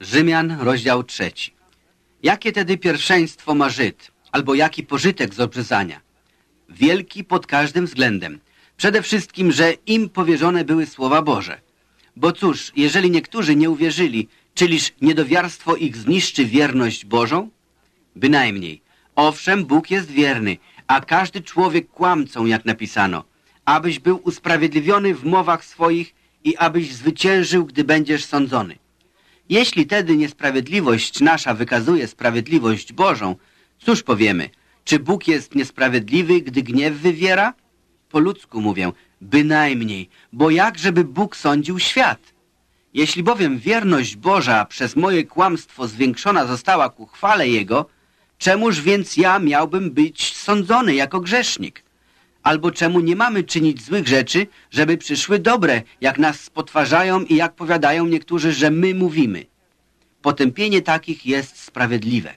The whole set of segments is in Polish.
Rzymian, rozdział trzeci. Jakie tedy pierwszeństwo ma Żyd, albo jaki pożytek z obrzezania? Wielki pod każdym względem. Przede wszystkim, że im powierzone były słowa Boże. Bo cóż, jeżeli niektórzy nie uwierzyli, czyliż niedowiarstwo ich zniszczy wierność Bożą? Bynajmniej. Owszem, Bóg jest wierny, a każdy człowiek kłamcą, jak napisano, abyś był usprawiedliwiony w mowach swoich i abyś zwyciężył, gdy będziesz sądzony. Jeśli tedy niesprawiedliwość nasza wykazuje sprawiedliwość Bożą, cóż powiemy? Czy Bóg jest niesprawiedliwy, gdy gniew wywiera? Po ludzku mówię, bynajmniej, bo jak żeby Bóg sądził świat? Jeśli bowiem wierność Boża przez moje kłamstwo zwiększona została ku chwale Jego, czemuż więc ja miałbym być sądzony jako grzesznik? Albo czemu nie mamy czynić złych rzeczy, żeby przyszły dobre, jak nas spotwarzają i jak powiadają niektórzy, że my mówimy? Potępienie takich jest sprawiedliwe.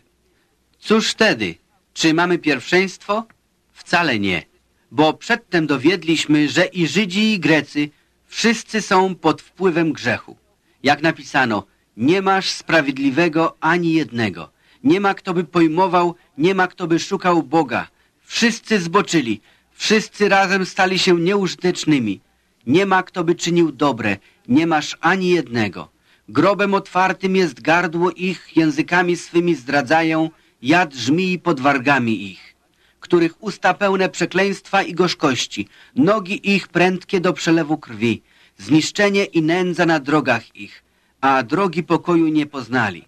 Cóż wtedy? Czy mamy pierwszeństwo? Wcale nie, bo przedtem dowiedliśmy, że i Żydzi i Grecy wszyscy są pod wpływem grzechu. Jak napisano, nie masz sprawiedliwego ani jednego. Nie ma kto by pojmował, nie ma kto by szukał Boga. Wszyscy zboczyli, wszyscy razem stali się nieużytecznymi. Nie ma kto by czynił dobre, nie masz ani jednego. Grobem otwartym jest gardło ich, językami swymi zdradzają, jad żmii pod wargami ich, których usta pełne przekleństwa i gorzkości, nogi ich prędkie do przelewu krwi, zniszczenie i nędza na drogach ich, a drogi pokoju nie poznali.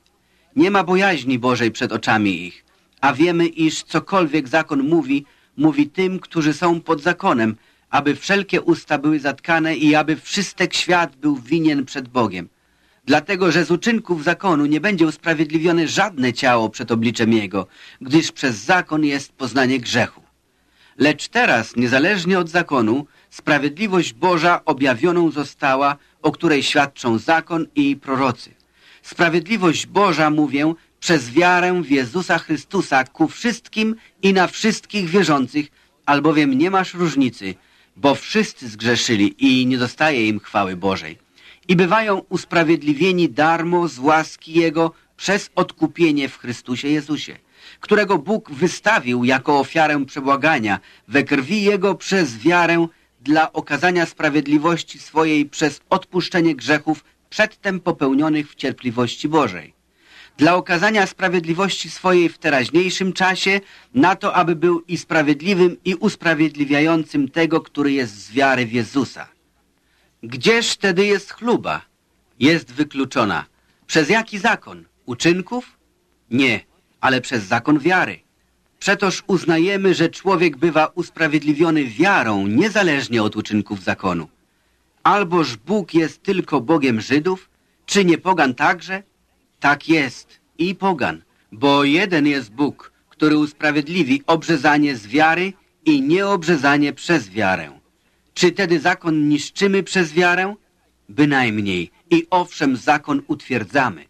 Nie ma bojaźni Bożej przed oczami ich, a wiemy, iż cokolwiek zakon mówi, mówi tym, którzy są pod zakonem, aby wszelkie usta były zatkane i aby wszystek świat był winien przed Bogiem. Dlatego, że z uczynków zakonu nie będzie usprawiedliwione żadne ciało przed obliczem Jego, gdyż przez zakon jest poznanie grzechu. Lecz teraz, niezależnie od zakonu, sprawiedliwość Boża objawioną została, o której świadczą zakon i prorocy. Sprawiedliwość Boża, mówię, przez wiarę w Jezusa Chrystusa ku wszystkim i na wszystkich wierzących, albowiem nie masz różnicy, bo wszyscy zgrzeszyli i nie dostaje im chwały Bożej. I bywają usprawiedliwieni darmo z łaski Jego przez odkupienie w Chrystusie Jezusie, którego Bóg wystawił jako ofiarę przebłagania we krwi Jego przez wiarę dla okazania sprawiedliwości swojej przez odpuszczenie grzechów przedtem popełnionych w cierpliwości Bożej. Dla okazania sprawiedliwości swojej w teraźniejszym czasie, na to, aby był i sprawiedliwym, i usprawiedliwiającym tego, który jest z wiary w Jezusa. Gdzież wtedy jest chluba? Jest wykluczona. Przez jaki zakon? Uczynków? Nie, ale przez zakon wiary. Przetoż uznajemy, że człowiek bywa usprawiedliwiony wiarą, niezależnie od uczynków zakonu. Alboż Bóg jest tylko Bogiem Żydów, czy nie pogan także? Tak jest, i pogan, bo jeden jest Bóg, który usprawiedliwi obrzezanie z wiary i nieobrzezanie przez wiarę. Czy tedy zakon niszczymy przez wiarę? Bynajmniej. I owszem, zakon utwierdzamy.